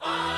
Oh!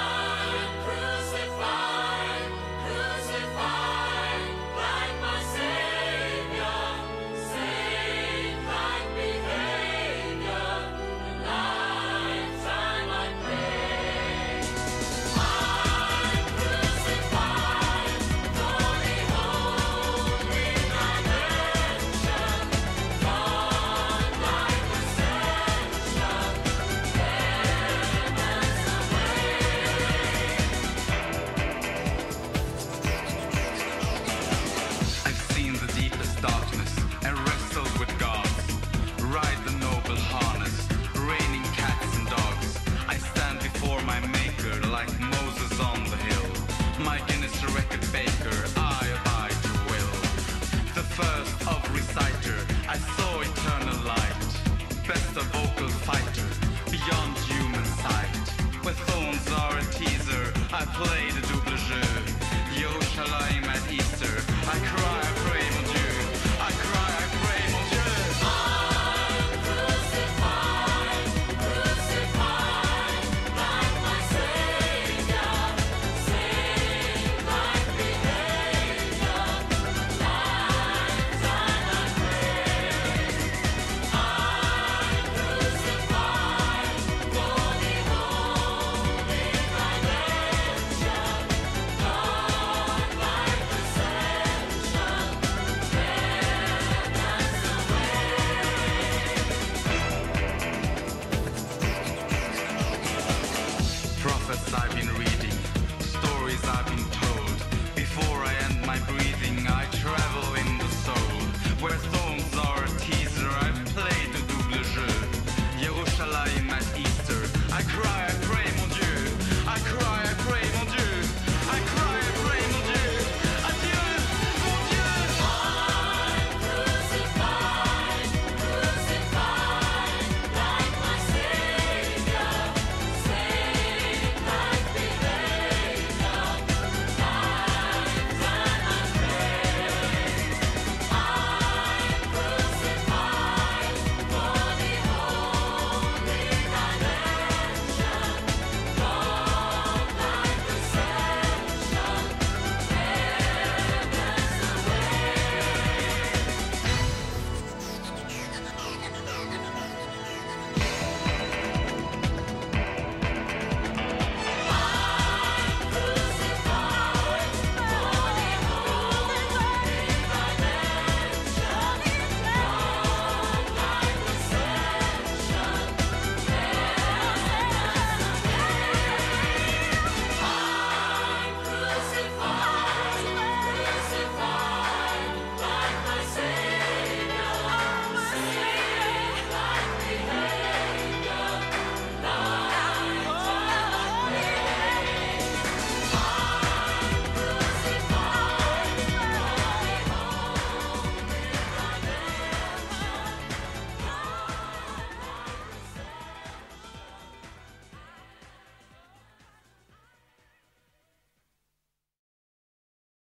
best of vocal fighter, beyond human sight. Where phones are a teaser, I play the double jeu. Yo, Shalim at Easter, I cry.